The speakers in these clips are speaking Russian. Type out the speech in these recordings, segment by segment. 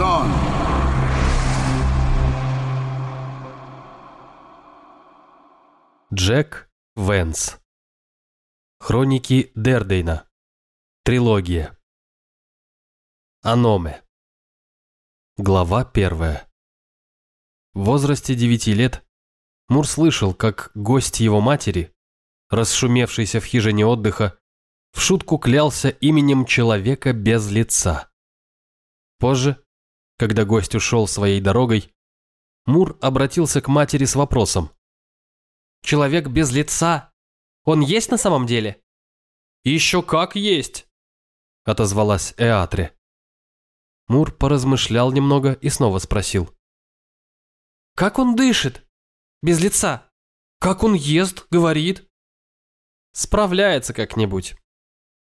Сон. Джек Венс. Хроники Дердейна. Трилогия. Аноме. Глава первая. В возрасте девяти лет Мур слышал, как гость его матери, расшумевшийся в хижине отдыха, в шутку клялся именем человека без лица. Позже, когда гость ушел своей дорогой, Мур обратился к матери с вопросом. Человек без лица. Он есть на самом деле? «Еще как есть!» – отозвалась Эатре. Мур поразмышлял немного и снова спросил. Как он дышит? Без лица. Как он ест, говорит? Справляется как-нибудь.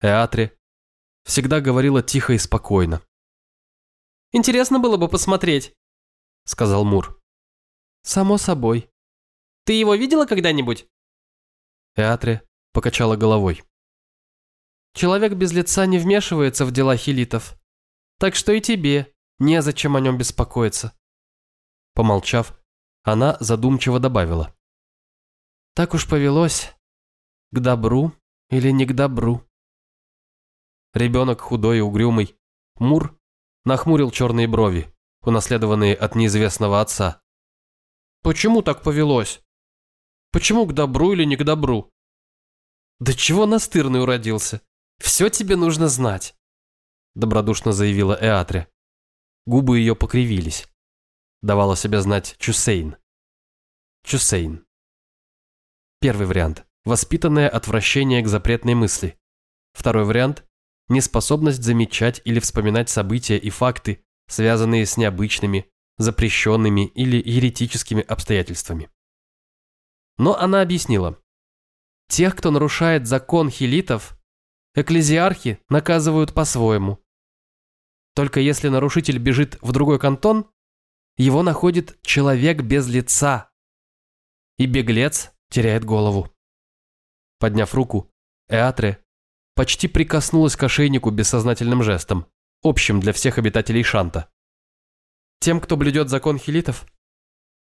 Эатре всегда говорила тихо и спокойно. Интересно было бы посмотреть, сказал Мур. Само собой. Ты его видела когда-нибудь? Эатре покачала головой. Человек без лица не вмешивается в дела хилитов. Так что и тебе незачем о нем беспокоиться. Помолчав, она задумчиво добавила. Так уж повелось. К добру или не к добру. Ребенок худой и угрюмый, Мур, нахмурил черные брови, унаследованные от неизвестного отца. Почему так повелось? Почему к добру или не к добру? Да чего настырный уродился? Все тебе нужно знать, добродушно заявила Эатре. Губы ее покривились. Давала себя знать Чусейн. Чусейн. Первый вариант. Воспитанное отвращение к запретной мысли. Второй вариант. Неспособность замечать или вспоминать события и факты, связанные с необычными, запрещенными или еретическими обстоятельствами. Но она объяснила. Тех, кто нарушает закон хилитов, экклезиархи наказывают по-своему. Только если нарушитель бежит в другой кантон, его находит человек без лица. И беглец теряет голову. Подняв руку, Эатре почти прикоснулась к ошейнику бессознательным жестом, общим для всех обитателей Шанта. Тем, кто блюдет закон хилитов,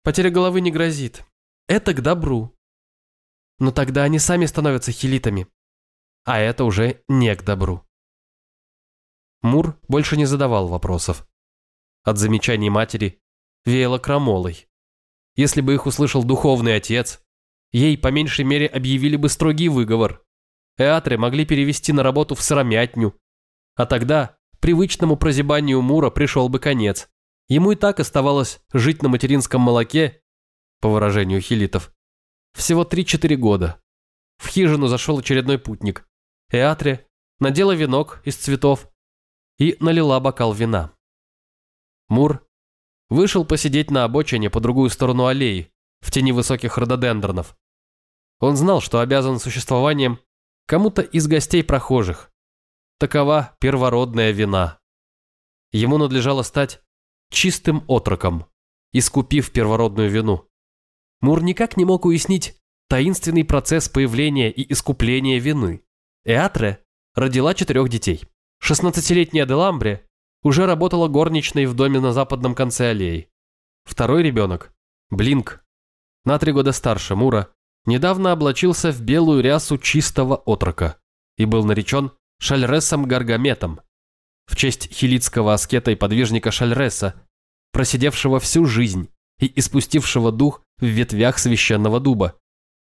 потеря головы не грозит, это к добру. Но тогда они сами становятся хилитами. А это уже не к добру. Мур больше не задавал вопросов. От замечаний матери веяло крамолой. Если бы их услышал духовный отец, ей по меньшей мере объявили бы строгий выговор. Эатре могли перевести на работу в сыромятню. А тогда привычному прозябанию Мура пришел бы конец. Ему и так оставалось жить на материнском молоке по выражению хилитов. Всего 3-4 года. В хижину зашел очередной путник. Эатре надела венок из цветов и налила бокал вина. Мур вышел посидеть на обочине по другую сторону аллеи, в тени высоких рододендронов. Он знал, что обязан существованием кому-то из гостей прохожих. Такова первородная вина. Ему надлежало стать чистым отроком, искупив первородную вину. Мур никак не мог уяснить таинственный процесс появления и искупления вины. Эатре родила четырех детей. 16-летняя Деламбре уже работала горничной в доме на западном конце аллеи. Второй ребенок, Блинк, на три года старше Мура, недавно облачился в белую рясу чистого отрока и был наречен Шальресом Гаргаметом в честь хилитского аскета и подвижника Шальреса, просидевшего всю жизнь и испустившего дух в ветвях священного дуба,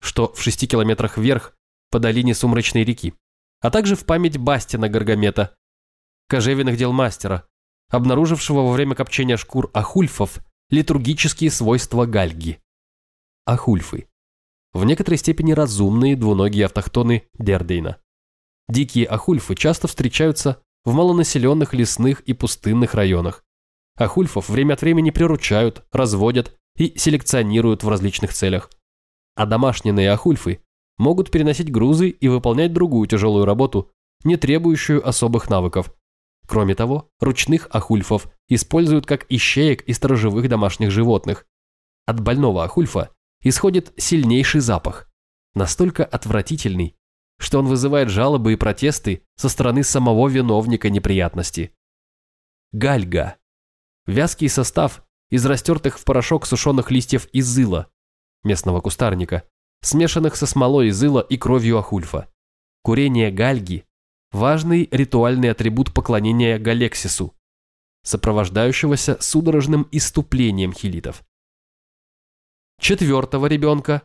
что в шести километрах вверх по долине Сумрачной реки, а также в память Бастина Гаргамета, кожевенных дел мастера, обнаружившего во время копчения шкур ахульфов литургические свойства гальги. Ахульфы. В некоторой степени разумные двуногие автохтоны Дердейна. Дикие ахульфы часто встречаются в малонаселенных лесных и пустынных районах. Ахульфов время от времени приручают, разводят и селекционируют в различных целях. А домашние ахульфы могут переносить грузы и выполнять другую тяжелую работу, не требующую особых навыков. Кроме того, ручных ахульфов используют как ищеек и сторожевых домашних животных. От больного ахульфа исходит сильнейший запах, настолько отвратительный, что он вызывает жалобы и протесты со стороны самого виновника неприятности. Гальга Вязкий состав из растертых в порошок сушеных листьев изыла, местного кустарника, смешанных со смолой изыла и кровью ахульфа. Курение гальги – важный ритуальный атрибут поклонения Галексису, сопровождающегося судорожным иступлением хилитов. Четвертого ребенка,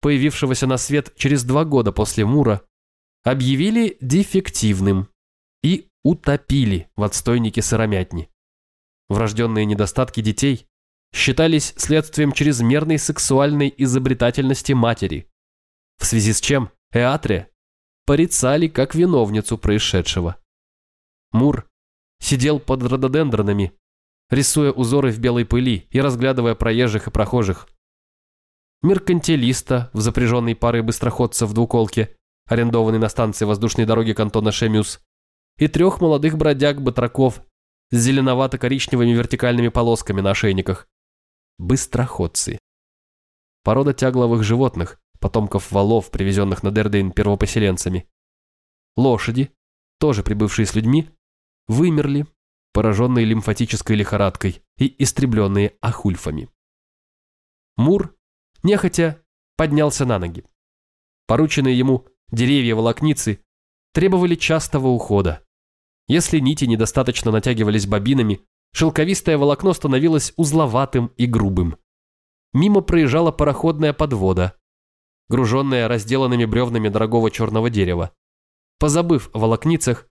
появившегося на свет через два года после Мура, объявили дефективным и утопили в отстойнике сыромятни. Врожденные недостатки детей считались следствием чрезмерной сексуальной изобретательности матери, в связи с чем Эатре порицали как виновницу происшедшего. Мур сидел под рододендронами, рисуя узоры в белой пыли и разглядывая проезжих и прохожих. Меркантилиста в запряженной парой быстроходцев двуколке, арендованной на станции воздушной дороги кантона Шемюс, и трех молодых бродяг-батраков с зеленовато-коричневыми вертикальными полосками на ошейниках. Быстроходцы. Порода тягловых животных, потомков валов, привезенных на Дердейн первопоселенцами. Лошади, тоже прибывшие с людьми, вымерли, пораженные лимфатической лихорадкой и истребленные ахульфами. Мур, нехотя, поднялся на ноги. Порученные ему деревья-волокницы требовали частого ухода. Если нити недостаточно натягивались бобинами, шелковистое волокно становилось узловатым и грубым. Мимо проезжала пароходная подвода, груженная разделанными бревнами дорогого черного дерева. Позабыв о волокницах,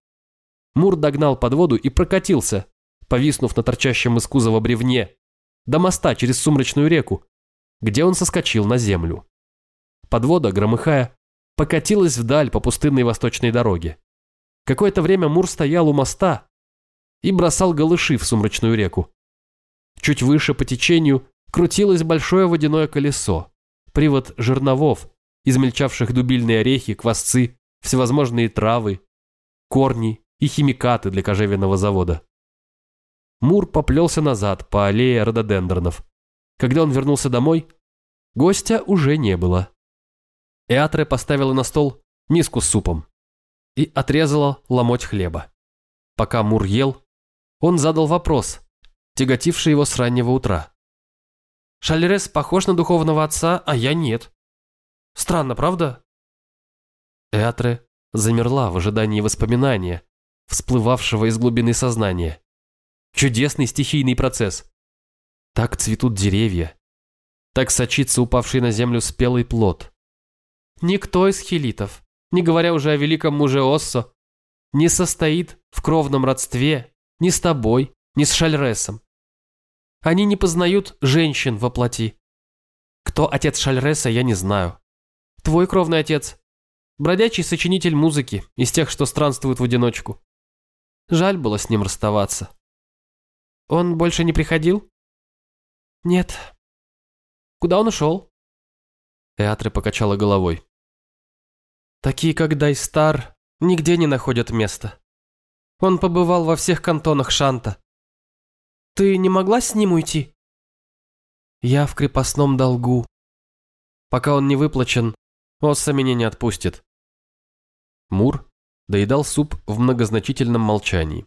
Мур догнал подводу и прокатился, повиснув на торчащем из кузова бревне, до моста через сумрачную реку, где он соскочил на землю. Подвода, громыхая, покатилась вдаль по пустынной восточной дороге. Какое-то время Мур стоял у моста и бросал голыши в сумрачную реку. Чуть выше по течению крутилось большое водяное колесо, привод жерновов, измельчавших дубильные орехи, квасцы, всевозможные травы, корни и химикаты для кожевенного завода. Мур поплелся назад по аллее рододендронов. Когда он вернулся домой, гостя уже не было. Эатре поставила на стол миску с супом и отрезала ломоть хлеба. Пока Мур ел, он задал вопрос, тяготивший его с раннего утра. «Шальрес похож на духовного отца, а я нет. Странно, правда?» Эатре замерла в ожидании воспоминания, всплывавшего из глубины сознания. Чудесный стихийный процесс. Так цветут деревья. Так сочится упавший на землю спелый плод. Никто из хилитов не говоря уже о великом муже Оссо, не состоит в кровном родстве ни с тобой, ни с Шальресом. Они не познают женщин во плоти. Кто отец Шальреса, я не знаю. Твой кровный отец – бродячий сочинитель музыки, из тех, что странствуют в одиночку. Жаль было с ним расставаться. Он больше не приходил? Нет. Куда он ушел? Эатре покачала головой. Такие, как Дайстар, нигде не находят места. Он побывал во всех кантонах Шанта. Ты не могла с ним уйти? Я в крепостном долгу. Пока он не выплачен, Осса меня не отпустит. Мур доедал суп в многозначительном молчании.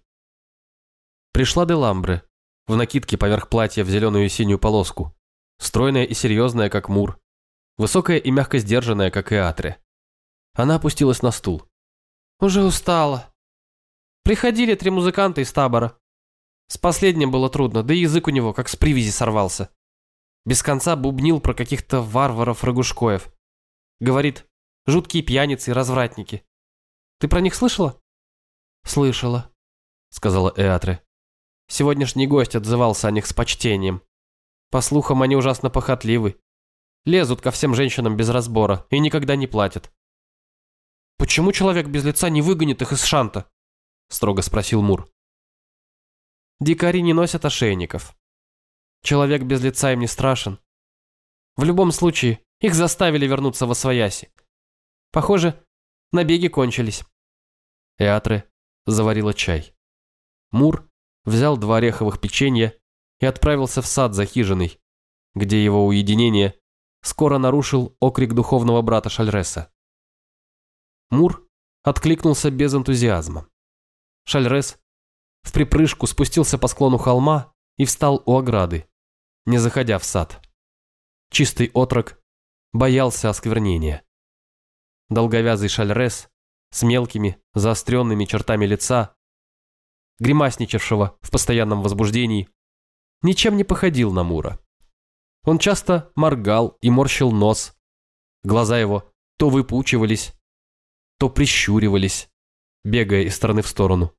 Пришла Деламбре, в накидке поверх платья в зеленую и синюю полоску, стройная и серьезная, как Мур, высокая и мягко сдержанная, как и Атре. Она опустилась на стул. «Уже устала. Приходили три музыканта из табора. С последним было трудно, да и язык у него как с привязи сорвался. Без конца бубнил про каких-то варваров-рогушкоев. Говорит, жуткие пьяницы и развратники. Ты про них слышала?» «Слышала», — сказала Эатре. Сегодняшний гость отзывался о них с почтением. По слухам, они ужасно похотливы. Лезут ко всем женщинам без разбора и никогда не платят. «Почему человек без лица не выгонит их из шанта?» – строго спросил Мур. «Дикари не носят ошейников. Человек без лица им не страшен. В любом случае, их заставили вернуться во свояси. Похоже, набеги кончились». Эатре заварила чай. Мур взял два ореховых печенья и отправился в сад за хижиной, где его уединение скоро нарушил окрик духовного брата Шальреса. Мур откликнулся без энтузиазма. Шальрес в припрыжку спустился по склону холма и встал у ограды, не заходя в сад. Чистый отрок боялся осквернения. Долговязый шальрес с мелкими, заостренными чертами лица, гримасничавшего в постоянном возбуждении, ничем не походил на Мура. Он часто моргал и морщил нос. Глаза его то выпучивались, то прищуривались, бегая из стороны в сторону.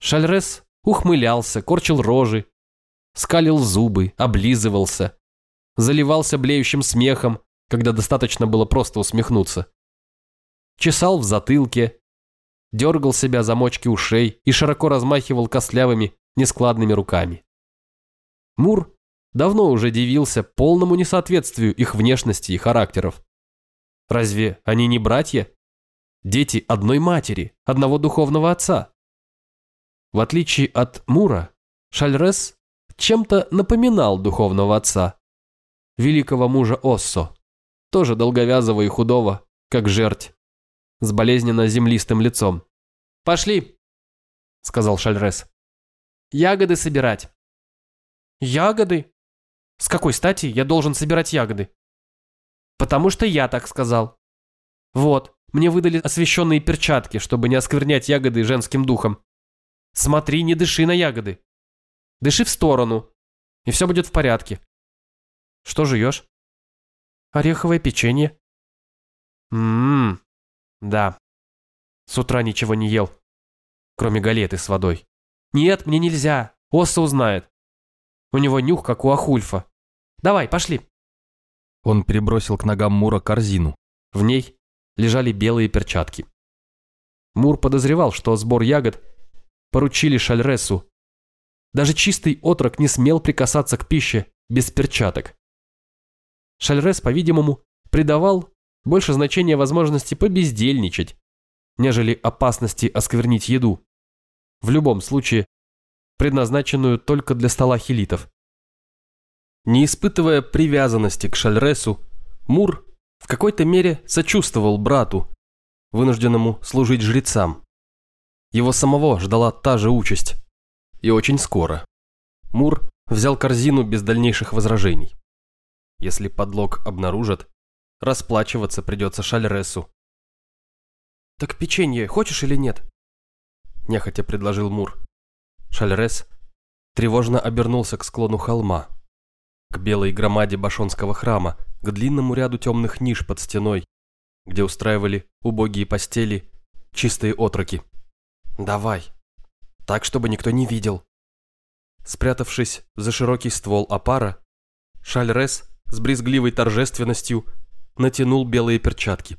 Шальрес ухмылялся, корчил рожи, скалил зубы, облизывался, заливался блеющим смехом, когда достаточно было просто усмехнуться. Чесал в затылке, дергал себя за мочки ушей и широко размахивал костлявыми, нескладными руками. Мур давно уже дивился полному несоответствию их внешности и характеров. Разве они не братья? Дети одной матери, одного духовного отца. В отличие от Мура, Шальрес чем-то напоминал духовного отца, великого мужа Оссо, тоже долговязого и худого, как жерть, с болезненно землистым лицом. «Пошли», — сказал Шальрес. «Ягоды собирать». «Ягоды? С какой стати я должен собирать ягоды?» «Потому что я так сказал. Вот, мне выдали освещенные перчатки, чтобы не осквернять ягоды женским духом. Смотри, не дыши на ягоды. Дыши в сторону, и все будет в порядке. Что жуешь? Ореховое печенье. Ммм, да. С утра ничего не ел, кроме галеты с водой. Нет, мне нельзя, Осса узнает. У него нюх, как у Ахульфа. Давай, пошли. Он перебросил к ногам Мура корзину. В ней лежали белые перчатки. Мур подозревал, что сбор ягод поручили Шальресу. Даже чистый отрок не смел прикасаться к пище без перчаток. Шальрес, по-видимому, придавал больше значения возможности побездельничать, нежели опасности осквернить еду. В любом случае, предназначенную только для стола хилитов. Не испытывая привязанности к Шальресу, Мур в какой-то мере сочувствовал брату, вынужденному служить жрецам. Его самого ждала та же участь. И очень скоро. Мур взял корзину без дальнейших возражений. Если подлог обнаружат, расплачиваться придется Шальресу. «Так печенье хочешь или нет?» Нехотя предложил Мур. Шальрес тревожно обернулся к склону холма, к белой громаде Башонского храма, к длинному ряду темных ниш под стеной, где устраивали убогие постели, чистые отроки. «Давай, так, чтобы никто не видел». Спрятавшись за широкий ствол опара, Шальрес с брезгливой торжественностью натянул белые перчатки.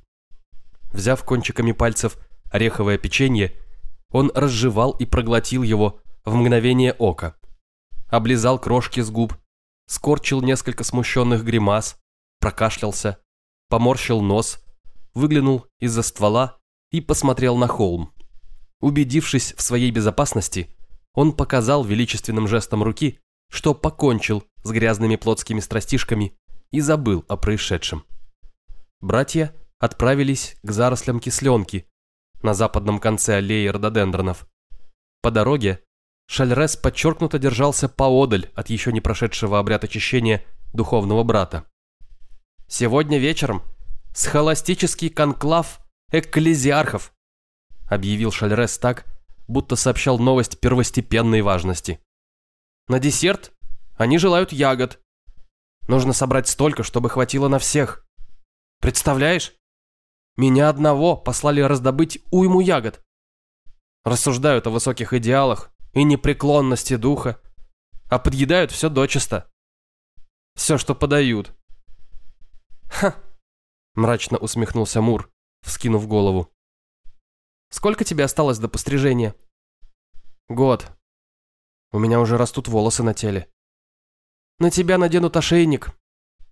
Взяв кончиками пальцев ореховое печенье, он разжевал и проглотил его в мгновение ока. Облизал крошки с губ, скорчил несколько смущенных гримас, прокашлялся, поморщил нос, выглянул из-за ствола и посмотрел на холм. Убедившись в своей безопасности, он показал величественным жестом руки, что покончил с грязными плотскими страстишками и забыл о происшедшем. Братья отправились к зарослям кисленки на западном конце аллеи рододендронов. По дороге Шальрес подчеркнуто держался поодаль от еще не прошедшего обряд очищения духовного брата. «Сегодня вечером схоластический конклав экклезиархов», объявил Шальрес так, будто сообщал новость первостепенной важности. «На десерт они желают ягод. Нужно собрать столько, чтобы хватило на всех. Представляешь? Меня одного послали раздобыть уйму ягод. Рассуждают о высоких идеалах и непреклонности духа, а подъедают все дочисто. Все, что подают. Ха! Мрачно усмехнулся Мур, вскинув голову. Сколько тебе осталось до пострижения? Год. У меня уже растут волосы на теле. На тебя наденут ошейник,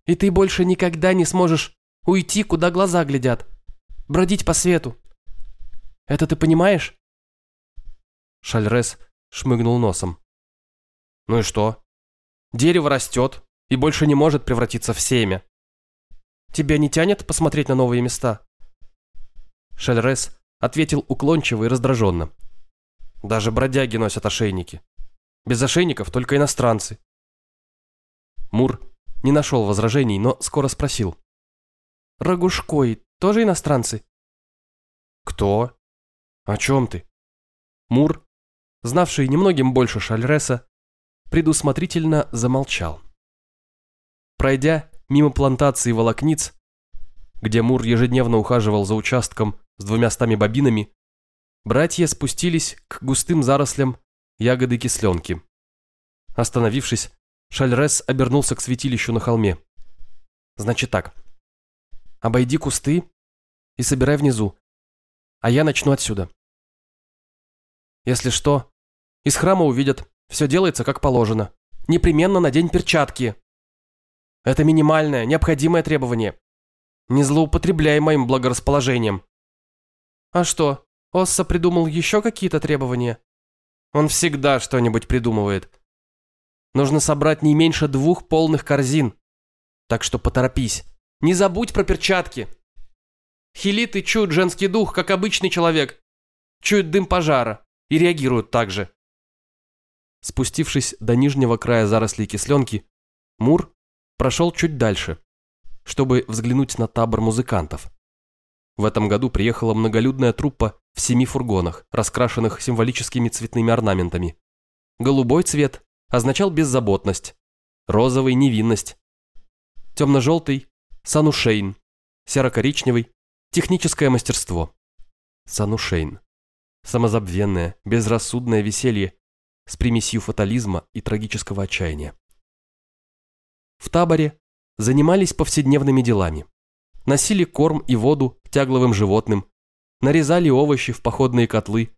и ты больше никогда не сможешь уйти, куда глаза глядят, бродить по свету. Это ты понимаешь? Шальрес шмыгнул носом. Ну и что? Дерево растет и больше не может превратиться в семя. Тебя не тянет посмотреть на новые места? Шальрес ответил уклончиво и раздраженно. Даже бродяги носят ошейники. Без ошейников только иностранцы. Мур не нашел возражений, но скоро спросил. Рогушкой тоже иностранцы? Кто? О чем ты? Мур, знавший немногим больше Шальреса, предусмотрительно замолчал. Пройдя мимо плантации волокниц, где Мур ежедневно ухаживал за участком с двумя стами бобинами, братья спустились к густым зарослям ягоды кисленки. Остановившись, Шальрес обернулся к святилищу на холме. «Значит так. Обойди кусты и собирай внизу, а я начну отсюда. Если что, из храма увидят, все делается как положено. Непременно надень перчатки. Это минимальное, необходимое требование. Не злоупотребляй моим благорасположением. А что, Осса придумал еще какие-то требования? Он всегда что-нибудь придумывает. Нужно собрать не меньше двух полных корзин. Так что поторопись. Не забудь про перчатки. Хилиты чуют женский дух, как обычный человек. Чуют дым пожара и реагируют так же. Спустившись до нижнего края зарослей кисленки, Мур прошел чуть дальше, чтобы взглянуть на табор музыкантов. В этом году приехала многолюдная труппа в семи фургонах, раскрашенных символическими цветными орнаментами. Голубой цвет означал беззаботность, розовый – невинность, темно-желтый – санушейн, серо-коричневый – техническое мастерство. Санушейн. Самозабвенное, безрассудное веселье с примесью фатализма и трагического отчаяния. В таборе занимались повседневными делами. Носили корм и воду тягловым животным, нарезали овощи в походные котлы,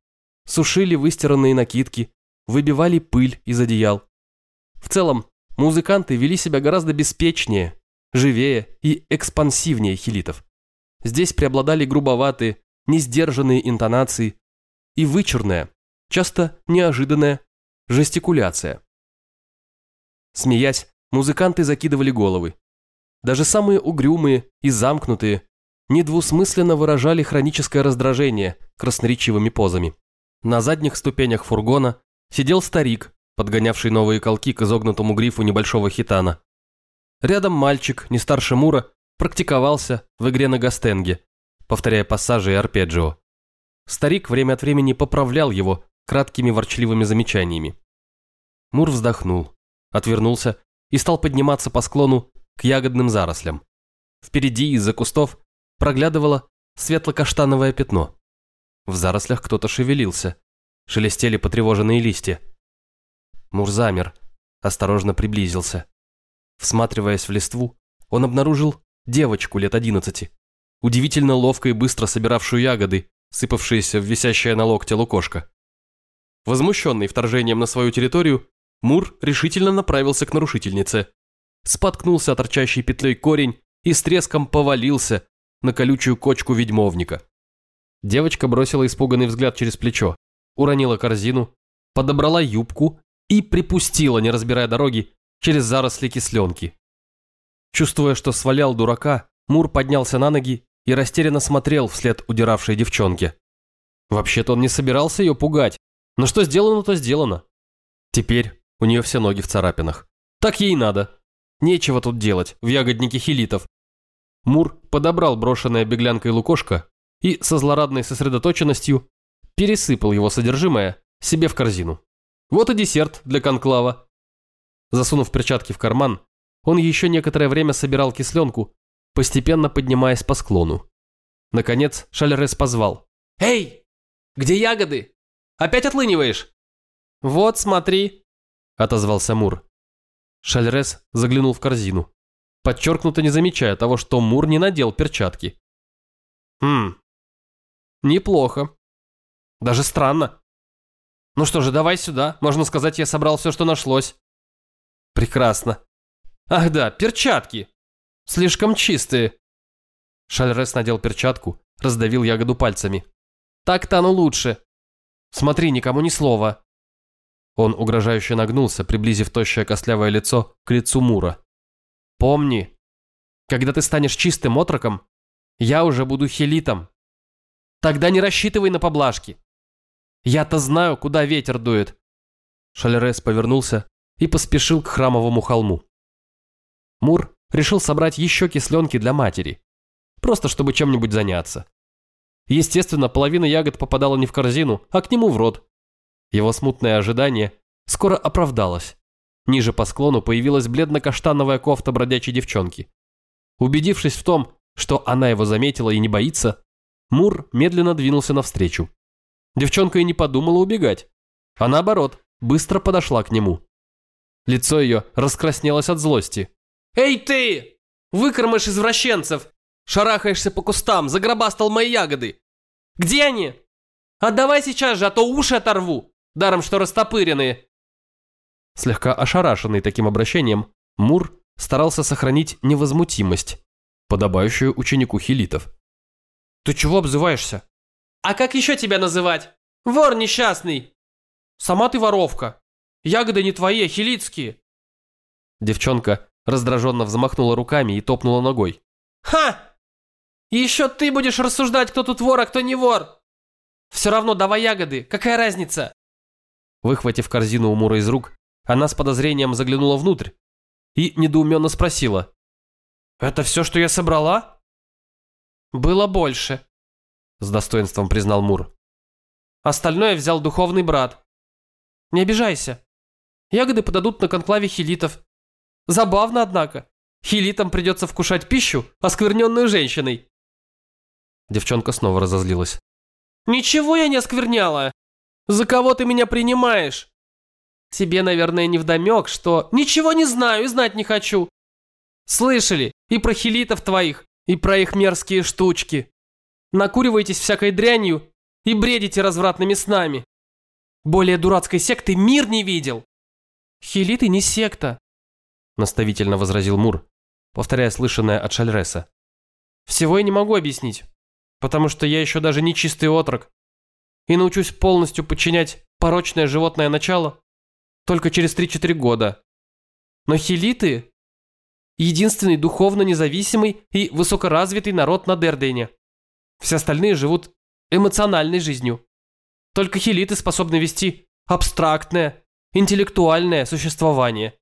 сушили выстиранные накидки, выбивали пыль из одеял. В целом, музыканты вели себя гораздо беспечнее, живее и экспансивнее хилитов. Здесь преобладали грубоватые, несдержанные интонации и вычурная, часто неожиданная жестикуляция. Смеясь, музыканты закидывали головы. Даже самые угрюмые и замкнутые недвусмысленно выражали хроническое раздражение красноречивыми позами. На задних ступенях фургона сидел старик, подгонявший новые колки к изогнутому грифу небольшого хитана. Рядом мальчик, не старше Мура, практиковался в игре на гастенге, повторяя пассажи и арпеджио. Старик время от времени поправлял его краткими ворчливыми замечаниями. Мур вздохнул, отвернулся и стал подниматься по склону к ягодным зарослям. Впереди из-за кустов проглядывало светло-каштановое пятно. В зарослях кто-то шевелился, шелестели потревоженные листья. Мур замер, осторожно приблизился. Всматриваясь в листву, он обнаружил девочку лет одиннадцати, удивительно ловко и быстро собиравшую ягоды, сыпавшиеся в висящее на локте лукошко. Возмущенный вторжением на свою территорию, Мур решительно направился к нарушительнице. Споткнулся от торчащей петлей корень и с треском повалился на колючую кочку ведьмовника. Девочка бросила испуганный взгляд через плечо, уронила корзину, подобрала юбку и припустила, не разбирая дороги, через заросли кисленки. Чувствуя, что свалял дурака, Мур поднялся на ноги и растерянно смотрел вслед удиравшей девчонке. Вообще-то он не собирался ее пугать, но что сделано, то сделано. Теперь у нее все ноги в царапинах. Так ей надо. Нечего тут делать, в ягоднике хилитов. Мур подобрал брошенное беглянкой лукошко и со злорадной сосредоточенностью пересыпал его содержимое себе в корзину. Вот и десерт для конклава. Засунув перчатки в карман, он еще некоторое время собирал кисленку, постепенно поднимаясь по склону. Наконец Шалерес позвал. «Эй, где ягоды? Опять отлыниваешь?» «Вот, смотри», — отозвался Мур. Шальрес заглянул в корзину, подчеркнуто не замечая того, что Мур не надел перчатки. «Хм, неплохо. Даже странно. Ну что же, давай сюда. Можно сказать, я собрал все, что нашлось». «Прекрасно. Ах да, перчатки. Слишком чистые». Шальрес надел перчатку, раздавил ягоду пальцами. «Так-то оно лучше. Смотри, никому ни слова». Он угрожающе нагнулся, приблизив тощее костлявое лицо к лицу Мура. «Помни, когда ты станешь чистым отроком, я уже буду хелитом. Тогда не рассчитывай на поблажки. Я-то знаю, куда ветер дует. Шалерес повернулся и поспешил к храмовому холму. Мур решил собрать еще кисленки для матери, просто чтобы чем-нибудь заняться. Естественно, половина ягод попадала не в корзину, а к нему в рот. Его смутное ожидание скоро оправдалось. Ниже по склону появилась бледно-каштановая кофта бродячей девчонки. Убедившись в том, что она его заметила и не боится, Мур медленно двинулся навстречу. Девчонка и не подумала убегать, а наоборот, быстро подошла к нему. Лицо ее раскраснелось от злости. «Эй ты! Выкормыш извращенцев! Шарахаешься по кустам, загробастал мои ягоды! Где они? Отдавай сейчас же, а то уши оторву, даром что растопыренные!» Слегка ошарашенный таким обращением, Мур старался сохранить невозмутимость, подобающую ученику хилитов. «Ты чего обзываешься?» «А как еще тебя называть? Вор несчастный!» «Сама ты воровка. Ягоды не твои, а хилитские». Девчонка раздраженно взмахнула руками и топнула ногой. «Ха! Еще ты будешь рассуждать, кто тут вор, а кто не вор! Все равно давай ягоды, какая разница?» Выхватив корзину у Мура из рук, она с подозрением заглянула внутрь и недоуменно спросила. «Это все, что я собрала?» «Было больше», — с достоинством признал Мур. «Остальное взял духовный брат. Не обижайся. Ягоды подадут на конклаве хилитов. Забавно, однако. Хилитам придется вкушать пищу, оскверненную женщиной». Девчонка снова разозлилась. «Ничего я не оскверняла. За кого ты меня принимаешь? Тебе, наверное, не вдомек, что ничего не знаю и знать не хочу. Слышали и про хилитов твоих, и про их мерзкие штучки. Накуриваетесь всякой дрянью и бредите развратными снами. Более дурацкой секты мир не видел. Хилиты не секта, наставительно возразил Мур, повторяя слышанное от Шальреса. Всего я не могу объяснить, потому что я еще даже не чистый отрок и научусь полностью подчинять порочное животное начало только через 3-4 года. Но хилиты – единственный духовно независимый и высокоразвитый народ на Дердене. Все остальные живут эмоциональной жизнью. Только хилиты способны вести абстрактное, интеллектуальное существование.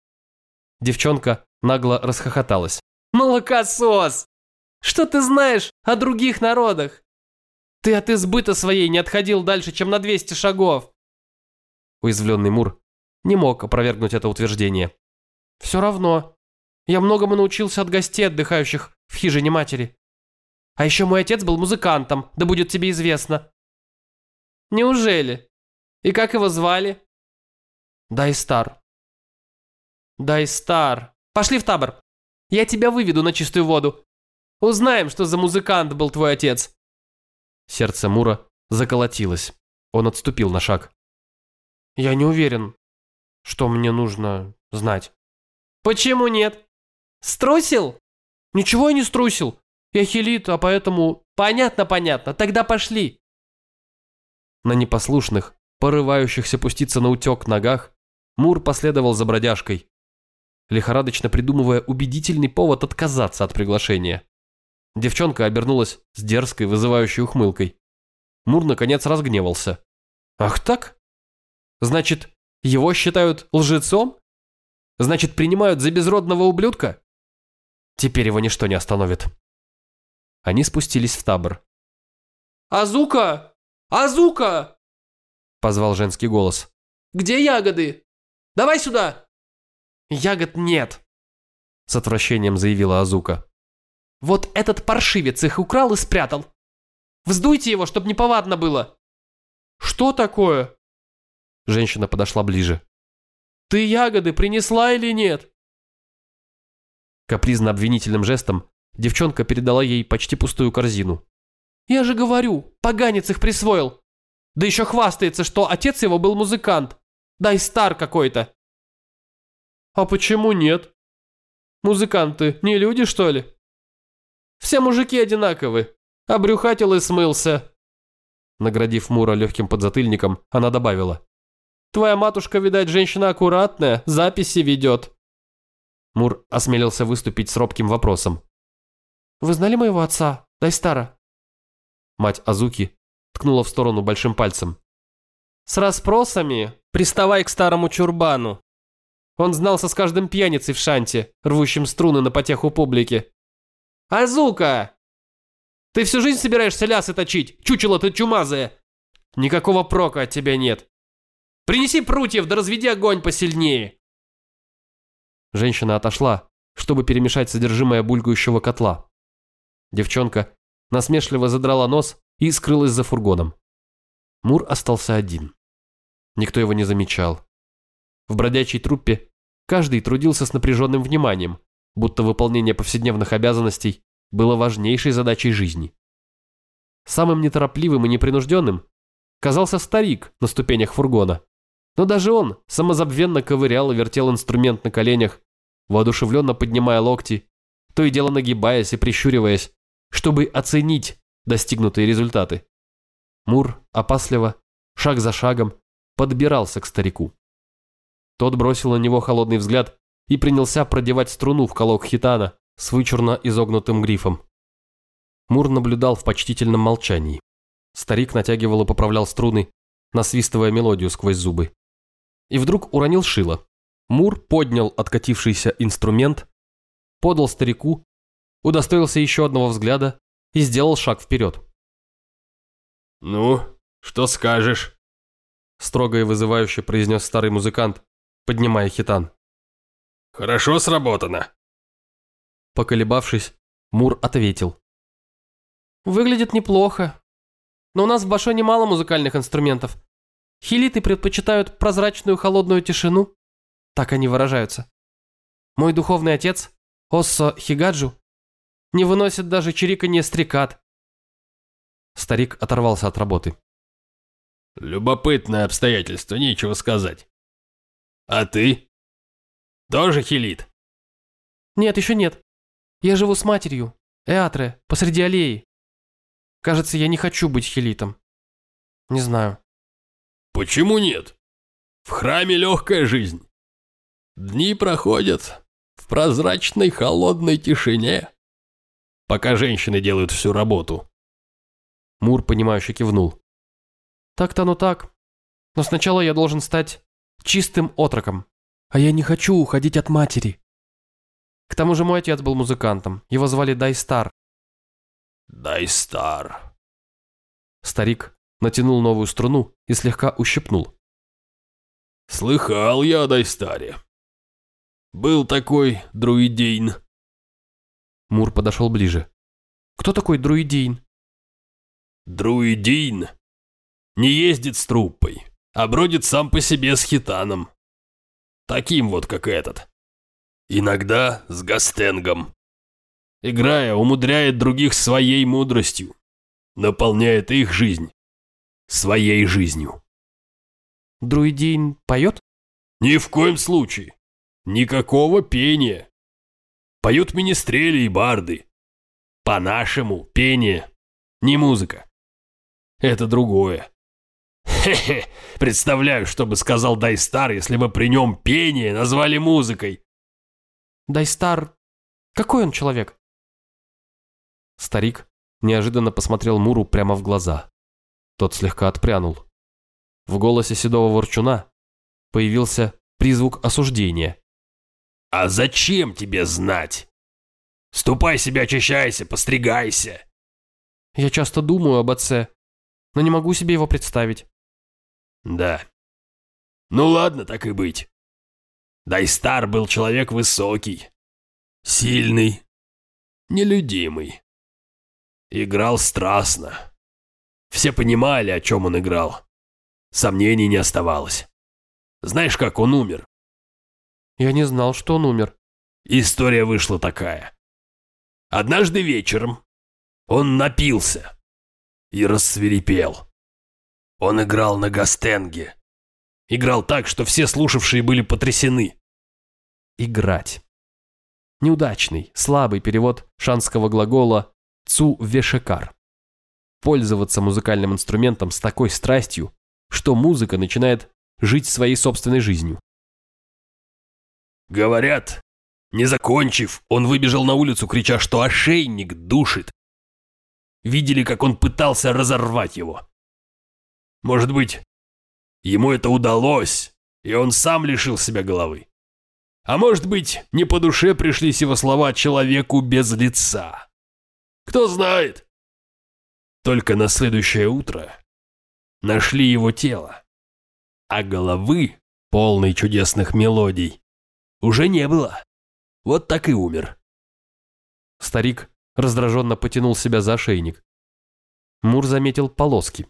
Девчонка нагло расхохоталась. «Молокосос! Что ты знаешь о других народах? Ты от избыта своей не отходил дальше, чем на 200 шагов!» Уязвленный Мур не мог опровергнуть это утверждение. «Все равно. Я многому научился от гостей, отдыхающих в хижине матери. А еще мой отец был музыкантом, да будет тебе известно». «Неужели? И как его звали?» «Дайстар». «Дайстар. Пошли в табор. Я тебя выведу на чистую воду. Узнаем, что за музыкант был твой отец». Сердце Мура заколотилось. Он отступил на шаг. «Я не уверен, что мне нужно знать. Почему нет? Струсил? Ничего я не струсил. Я хилит, а поэтому... Понятно, понятно. Тогда пошли. На непослушных, порывающихся пуститься на утек ногах, Мур последовал за бродяжкой, лихорадочно придумывая убедительный повод отказаться от приглашения. Девчонка обернулась с дерзкой, вызывающей ухмылкой. Мур, наконец, разгневался. «Ах так? Значит, его считают лжецом? Значит, принимают за безродного ублюдка? Теперь его ничто не остановит. Они спустились в табор. «Азука! Азука!» Позвал женский голос. «Где ягоды? Давай сюда!» «Ягод нет!» С отвращением заявила Азука. «Вот этот паршивец их украл и спрятал. Вздуйте его, чтоб неповадно было!» «Что такое?» Женщина подошла ближе. «Ты ягоды принесла или нет?» Капризно-обвинительным жестом девчонка передала ей почти пустую корзину. «Я же говорю, поганец их присвоил. Да еще хвастается, что отец его был музыкант. Да и стар какой-то». «А почему нет? Музыканты не люди, что ли?» «Все мужики одинаковы. Обрюхатил и смылся». Наградив Мура легким подзатыльником, она добавила. Твоя матушка, видать, женщина аккуратная, записи ведет». Мур осмелился выступить с робким вопросом. «Вы знали моего отца, Дайстара?» Мать Азуки ткнула в сторону большим пальцем. С расспросами приставай к старому чурбану. Он знался с каждым пьяницей в шанте, рвущим струны на потеху публики. «Азука! Ты всю жизнь собираешься лясы точить, чучело ты чумазая? Никакого прока от тебя нет. Принеси прутьев, да разведи огонь посильнее!» Женщина отошла, чтобы перемешать содержимое булькающего котла. Девчонка насмешливо задрала нос и скрылась за фургоном. Мур остался один. Никто его не замечал. В бродячей труппе каждый трудился с напряженным вниманием, будто выполнение повседневных обязанностей было важнейшей задачей жизни. Самым неторопливым и непринужденным казался старик на ступенях фургона. Но даже он самозабвенно ковырял и вертел инструмент на коленях, воодушевленно поднимая локти, то и дело нагибаясь и прищуриваясь, чтобы оценить достигнутые результаты. Мур опасливо, шаг за шагом, подбирался к старику. Тот бросил на него холодный взгляд и принялся продевать струну в колок хитана с вычурно изогнутым грифом. Мур наблюдал в почтительном молчании. Старик натягивал и поправлял струны, насвистывая мелодию сквозь зубы. И вдруг уронил шило. Мур поднял откатившийся инструмент, подал старику, удостоился еще одного взгляда и сделал шаг вперед. «Ну, что скажешь?» Строго и вызывающе произнес старый музыкант, поднимая хитан. «Хорошо сработано». Поколебавшись, Мур ответил. «Выглядит неплохо. Но у нас в Башоне мало музыкальных инструментов. Хилиты предпочитают прозрачную холодную тишину. Так они выражаются. Мой духовный отец, Оссо Хигаджу, не выносит даже чириканье стрекат. Старик оторвался от работы. Любопытное обстоятельство, нечего сказать. А ты? Тоже хилит? Нет, еще нет. Я живу с матерью, Эатре, посреди аллеи. Кажется, я не хочу быть хилитом. Не знаю. Почему нет? В храме легкая жизнь. Дни проходят в прозрачной холодной тишине, пока женщины делают всю работу. Мур, понимающе кивнул. Так-то оно так. Но сначала я должен стать чистым отроком. А я не хочу уходить от матери. К тому же мой отец был музыкантом. Его звали Дайстар. Дайстар. Старик натянул новую струну и слегка ущипнул. Слыхал я о Дайстаре. Был такой друидейн. Мур подошел ближе. Кто такой друидейн? Друидейн не ездит с труппой, а бродит сам по себе с хитаном. Таким вот, как этот. Иногда с гастенгом. Играя, умудряет других своей мудростью. Наполняет их жизнь своей жизнью. Друидин поет? Ни в коем случае. Никакого пения. Поют министрели и барды. По-нашему, пение, не музыка. Это другое. Хе-хе, представляю, что бы сказал Дайстар, если бы при нем пение назвали музыкой. Дайстар, какой он человек? Старик неожиданно посмотрел Муру прямо в глаза. Тот слегка отпрянул. В голосе седого ворчуна появился призвук осуждения. «А зачем тебе знать? Ступай себя очищайся, постригайся!» «Я часто думаю об отце, но не могу себе его представить». «Да. Ну ладно, так и быть. Дайстар был человек высокий, сильный, нелюдимый. Играл страстно. Все понимали, о чем он играл. Сомнений не оставалось. Знаешь, как он умер? Я не знал, что он умер. История вышла такая. Однажды вечером он напился и рассверепел. Он играл на гастенге. Играл так, что все слушавшие были потрясены. Играть. Неудачный, слабый перевод шанского глагола «цу вешекар» пользоваться музыкальным инструментом с такой страстью, что музыка начинает жить своей собственной жизнью. Говорят, не закончив, он выбежал на улицу, крича, что ошейник душит. Видели, как он пытался разорвать его. Может быть, ему это удалось, и он сам лишил себя головы. А может быть, не по душе пришлись его слова человеку без лица. Кто знает. Только на следующее утро нашли его тело, а головы, полной чудесных мелодий, уже не было. Вот так и умер. Старик раздраженно потянул себя за ошейник. Мур заметил полоски.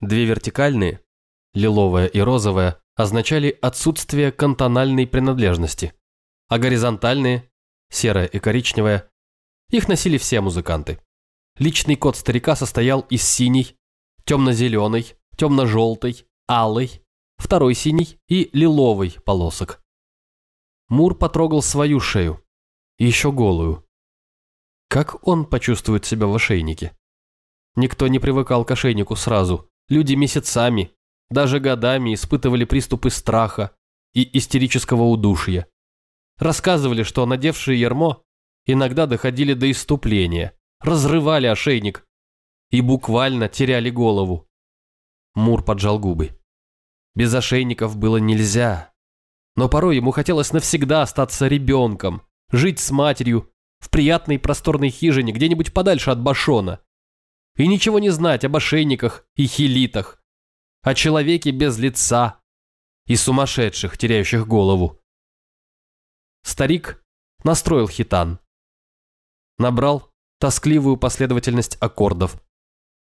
Две вертикальные, лиловая и розовая, означали отсутствие кантональной принадлежности, а горизонтальные, серая и коричневая, их носили все музыканты. Личный код старика состоял из синей, темно-зеленой, темно-желтой, алой, второй синий и лиловой полосок. Мур потрогал свою шею, еще голую. Как он почувствует себя в ошейнике? Никто не привыкал к ошейнику сразу. Люди месяцами, даже годами испытывали приступы страха и истерического удушья. Рассказывали, что надевшие ярмо иногда доходили до иступления, разрывали ошейник и буквально теряли голову. Мур поджал губы. Без ошейников было нельзя. Но порой ему хотелось навсегда остаться ребенком, жить с матерью в приятной просторной хижине где-нибудь подальше от Башона. И ничего не знать об ошейниках и хилитах, о человеке без лица и сумасшедших, теряющих голову. Старик настроил хитан. Набрал тоскливую последовательность аккордов.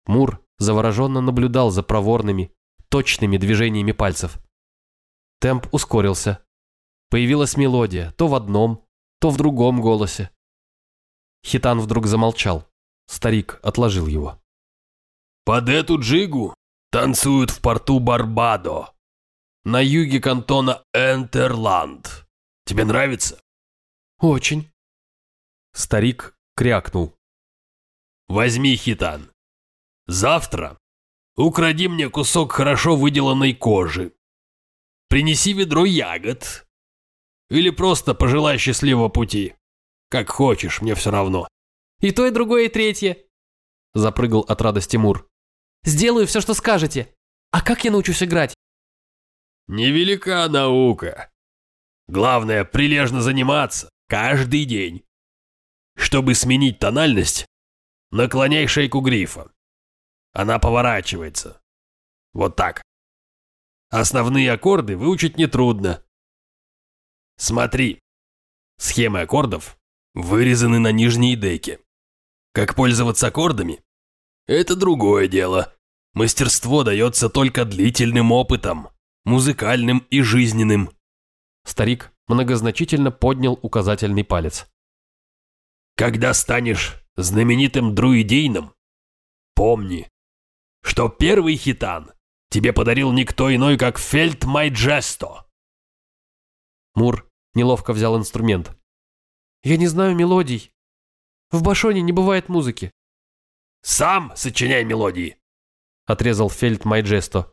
Мур завороженно наблюдал за проворными, точными движениями пальцев. Темп ускорился. Появилась мелодия, то в одном, то в другом голосе. Хитан вдруг замолчал. Старик отложил его. «Под эту джигу танцуют в порту Барбадо, на юге кантона Энтерланд. Тебе нравится?» Очень. Старик крякнул. «Возьми хитан. Завтра укради мне кусок хорошо выделанной кожи. Принеси ведро ягод. Или просто пожелай счастливого пути. Как хочешь, мне все равно». И то, и другое, и третье. Запрыгал от радости Мур. Сделаю все, что скажете. А как я научусь играть? Невелика наука. Главное, прилежно заниматься, каждый день. Чтобы сменить тональность, наклоняй шейку грифа. Она поворачивается. Вот так. Основные аккорды выучить нетрудно. Смотри. Схемы аккордов вырезаны на нижней деке. Как пользоваться аккордами? Это другое дело. Мастерство дается только длительным опытом, музыкальным и жизненным. Старик многозначительно поднял указательный палец. Когда станешь знаменитым друидейном, помни, что первый хитан тебе подарил никто иной, как Фельд Майджесто. Мур неловко взял инструмент. Я не знаю мелодий. В Башоне не бывает музыки. Сам сочиняй мелодии, Отрезал Фельд Майджесто.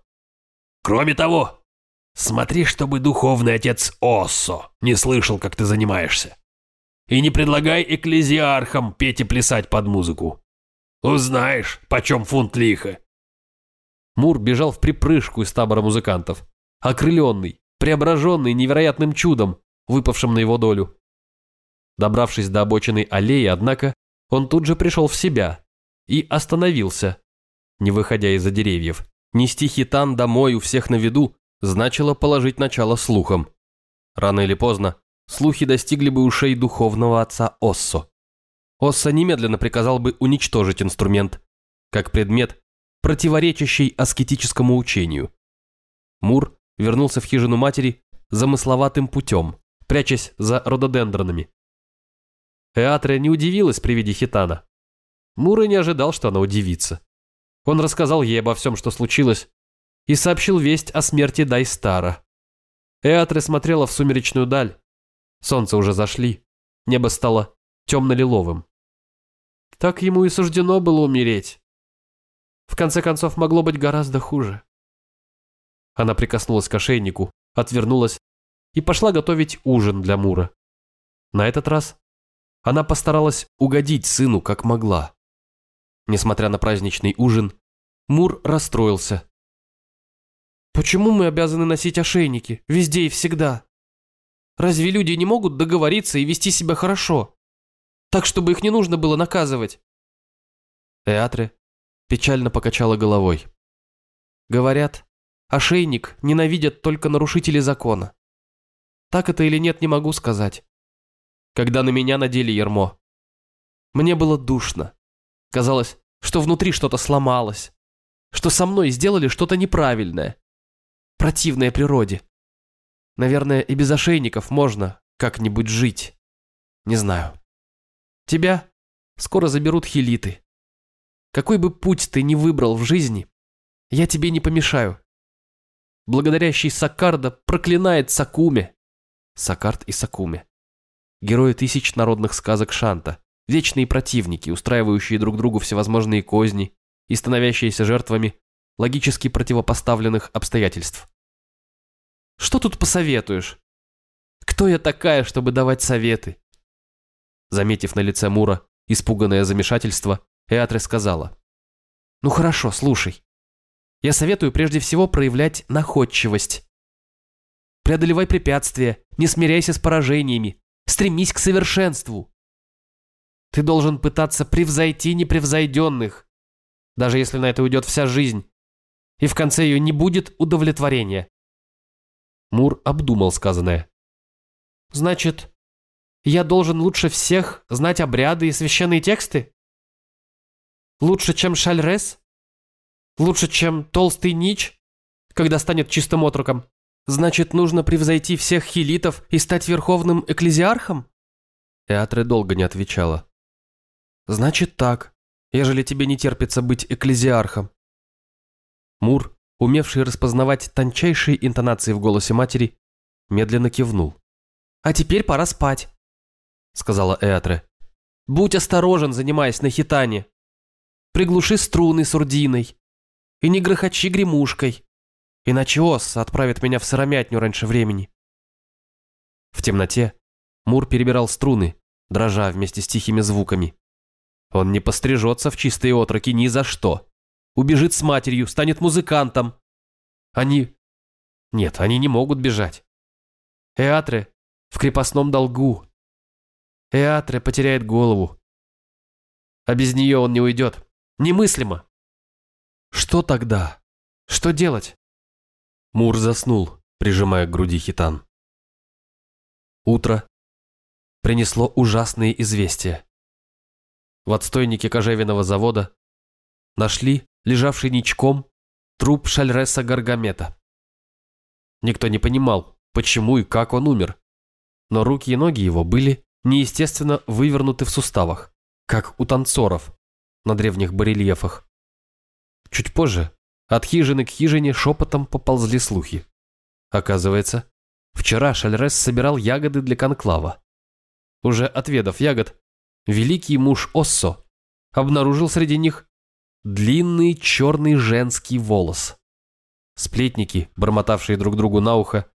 Кроме того, смотри, чтобы духовный отец Оссо не слышал, как ты занимаешься. И не предлагай экклезиархам петь и плясать под музыку. Узнаешь, почем фунт лиха. Мур бежал в припрыжку из табора музыкантов, окрыленный, преображенный невероятным чудом, выпавшим на его долю. Добравшись до обочины аллеи, однако, он тут же пришел в себя и остановился, не выходя из-за деревьев. Нести хитан домой у всех на виду значило положить начало слухам. Рано или поздно слухи достигли бы ушей духовного отца Оссо. Оссо немедленно приказал бы уничтожить инструмент, как предмет, противоречащий аскетическому учению. Мур вернулся в хижину матери замысловатым путем, прячась за рододендронами. Эатре не удивилась при виде хитана. Мур и не ожидал, что она удивится. Он рассказал ей обо всем, что случилось, и сообщил весть о смерти Дайстара. Эатре смотрела в сумеречную даль. Солнце уже зашли, небо стало темно-лиловым. Так ему и суждено было умереть. В конце концов, могло быть гораздо хуже. Она прикоснулась к ошейнику, отвернулась и пошла готовить ужин для Мура. На этот раз она постаралась угодить сыну как могла. Несмотря на праздничный ужин, Мур расстроился. Почему мы обязаны носить ошейники? Везде и всегда. Разве люди не могут договориться и вести себя хорошо? Так, чтобы их не нужно было наказывать. Эатре печально покачала головой. Говорят, ошейник ненавидят только нарушители закона. Так это или нет, не могу сказать. Когда на меня надели ермо, мне было душно. Казалось, что внутри что-то сломалось, что со мной сделали что-то неправильное, противное природе. Наверное, и без ошейников можно как-нибудь жить. Не знаю. Тебя скоро заберут хилиты. Какой бы путь ты ни выбрал в жизни, я тебе не помешаю. Благодарящий Саккарда проклинает Сакуме. Саккард и Сакуме. Герои тысяч народных сказок Шанта. Вечные противники, устраивающие друг другу всевозможные козни и становящиеся жертвами логически противопоставленных обстоятельств. Что тут посоветуешь? Кто я такая, чтобы давать советы? Заметив на лице Мура испуганное замешательство, Эатре сказала. Ну хорошо, слушай. Я советую прежде всего проявлять находчивость. Преодолевай препятствия, не смиряйся с поражениями, стремись к совершенству. Ты должен пытаться превзойти непревзойденных, даже если на это уйдет вся жизнь, и в конце ее не будет удовлетворения. Мур обдумал сказанное. Значит, я должен лучше всех знать обряды и священные тексты? Лучше, чем Шальрес? Лучше, чем Толстый Нич, когда станет чистым отроком? Значит, нужно превзойти всех хилитов и стать верховным экклезиархом? Эатре долго не отвечала. Значит так, ежели тебе не терпится быть экклезиархом. Мур, умевший распознавать тончайшие интонации в голосе матери, медленно кивнул. «А теперь пора спать», — сказала Эатре. «Будь осторожен, занимаясь на хитане. Приглуши струны сурдиной. И не грохочи гремушкой. Иначе Ос отправит меня в сыромятню раньше времени». В темноте Мур перебирал струны, дрожа вместе с тихими звуками. Он не пострижется в чистые отроки ни за что. Убежит с матерью, станет музыкантом. Они... Нет, они не могут бежать. Эатре в крепостном долгу. Эатре потеряет голову. А без нее он не уйдет. Немыслимо. Что тогда? Что делать? Мур заснул, прижимая к груди хитан. Утро принесло ужасные известия в отстойнике кожевенного завода нашли лежавший ничком труп Шальреса Гаргамета. Никто не понимал, почему и как он умер, но руки и ноги его были неестественно вывернуты в суставах, как у танцоров на древних барельефах. Чуть позже от хижины к хижине шепотом поползли слухи. Оказывается, вчера Шальрес собирал ягоды для конклава. Уже отведав ягод, великий муж Оссо обнаружил среди них длинный черный женский волос. Сплетники, бормотавшие друг другу на ухо,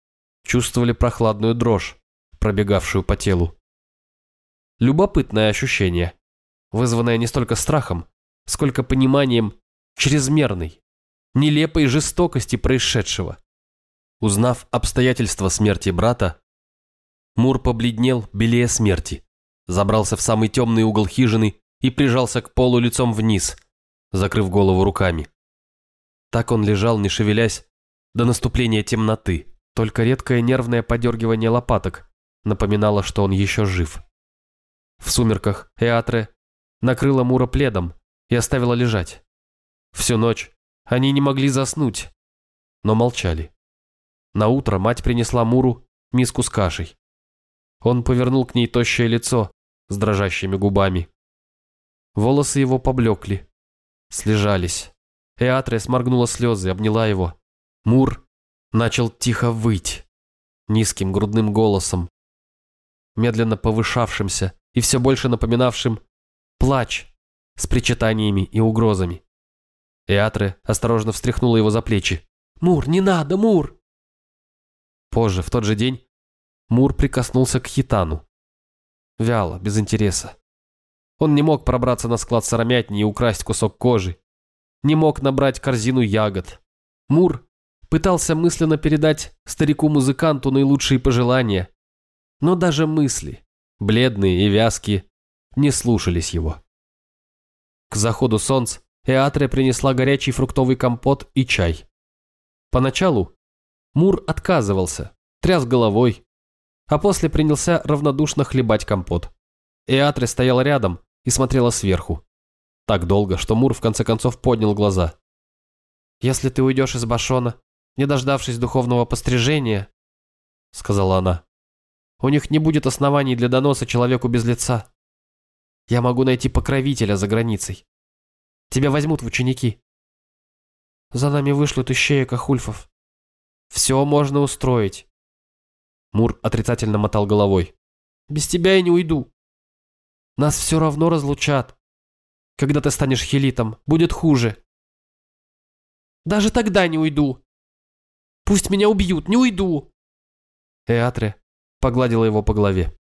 чувствовали прохладную дрожь, пробегавшую по телу. Любопытное ощущение, вызванное не столько страхом, сколько пониманием чрезмерной, нелепой жестокости происшедшего. Узнав обстоятельства смерти брата, Мур побледнел белее смерти забрался в самый темный угол хижины и прижался к полу лицом вниз, закрыв голову руками. Так он лежал, не шевелясь, до наступления темноты. Только редкое нервное подергивание лопаток напоминало, что он еще жив. В сумерках Эатре накрыла Мура пледом и оставила лежать. Всю ночь они не могли заснуть, но молчали. На утро мать принесла Муру миску с кашей. Он повернул к ней тощее лицо, с дрожащими губами. Волосы его поблекли, слежались. Эатре сморгнула слезы, обняла его. Мур начал тихо выть, низким грудным голосом, медленно повышавшимся и все больше напоминавшим плач с причитаниями и угрозами. Эатре осторожно встряхнула его за плечи. «Мур, не надо, Мур!» Позже, в тот же день, Мур прикоснулся к хитану. Вяло, без интереса. Он не мог пробраться на склад сыромятни и украсть кусок кожи. Не мог набрать корзину ягод. Мур пытался мысленно передать старику-музыканту наилучшие пожелания, но даже мысли, бледные и вязкие, не слушались его. К заходу солнца Эатре принесла горячий фруктовый компот и чай. Поначалу Мур отказывался, тряс головой, а после принялся равнодушно хлебать компот. Эатре стояла рядом и смотрела сверху. Так долго, что Мур в конце концов поднял глаза. «Если ты уйдешь из Башона, не дождавшись духовного пострижения», — сказала она, — «у них не будет оснований для доноса человеку без лица. Я могу найти покровителя за границей. Тебя возьмут в ученики. За нами вышлют ищеек Ахульфов. Все можно устроить». Мур отрицательно мотал головой. «Без тебя я не уйду. Нас все равно разлучат. Когда ты станешь хелитом, будет хуже. Даже тогда не уйду. Пусть меня убьют, не уйду. Эатре погладила его по голове.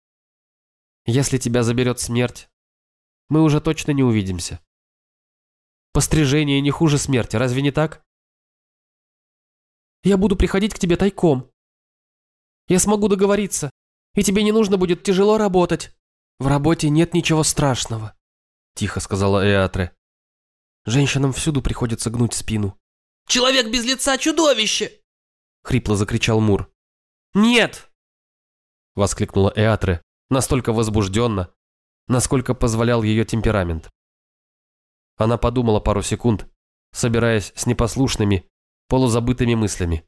Если тебя заберет смерть, мы уже точно не увидимся. Пострижение не хуже смерти, разве не так? Я буду приходить к тебе тайком. Я смогу договориться, и тебе не нужно будет тяжело работать. В работе нет ничего страшного, тихо сказала Эатре. Женщинам всюду приходится гнуть спину. Человек без лица чудовище! Хрипло закричал Мур. Нет! Воскликнула Эатре, настолько возбужденно, насколько позволял ее темперамент. Она подумала пару секунд, собираясь с непослушными, полузабытыми мыслями.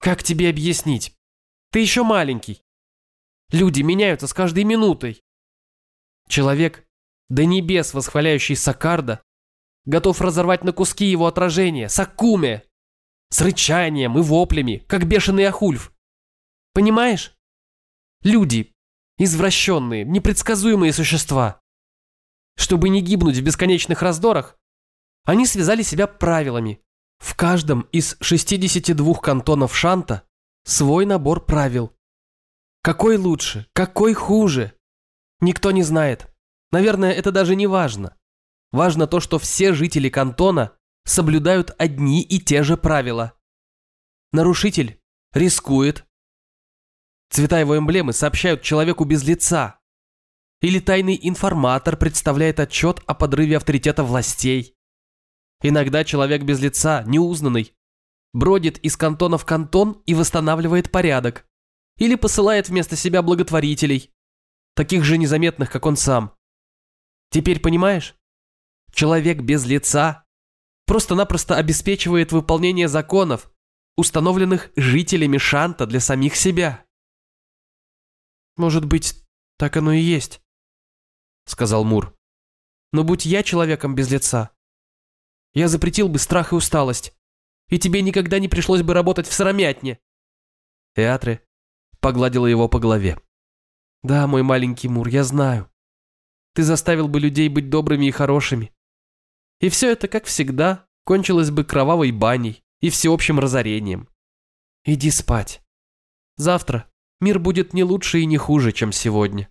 «Как тебе объяснить? Ты еще маленький. Люди меняются с каждой минутой. Человек, до небес восхваляющий Сакарда, готов разорвать на куски его отражение, Сакуме, с рычанием и воплями, как бешеный Ахульф. Понимаешь? Люди, извращенные, непредсказуемые существа. Чтобы не гибнуть в бесконечных раздорах, они связали себя правилами. В каждом из 62 кантонов Шанта свой набор правил. Какой лучше, какой хуже? Никто не знает. Наверное, это даже не важно. Важно то, что все жители кантона соблюдают одни и те же правила. Нарушитель рискует. Цвета его эмблемы сообщают человеку без лица. Или тайный информатор представляет отчет о подрыве авторитета властей. Иногда человек без лица, неузнанный, бродит из кантона в кантон и восстанавливает порядок. Или посылает вместо себя благотворителей, таких же незаметных, как он сам. Теперь понимаешь? Человек без лица просто-напросто обеспечивает выполнение законов, установленных жителями Шанта для самих себя. «Может быть, так оно и есть», — сказал Мур. «Но будь я человеком без лица, я запретил бы страх и усталость, и тебе никогда не пришлось бы работать в сыромятне». Эатре погладила его по голове. «Да, мой маленький Мур, я знаю. Ты заставил бы людей быть добрыми и хорошими. И все это, как всегда, кончилось бы кровавой баней и всеобщим разорением. Иди спать. Завтра мир будет не лучше и не хуже, чем сегодня».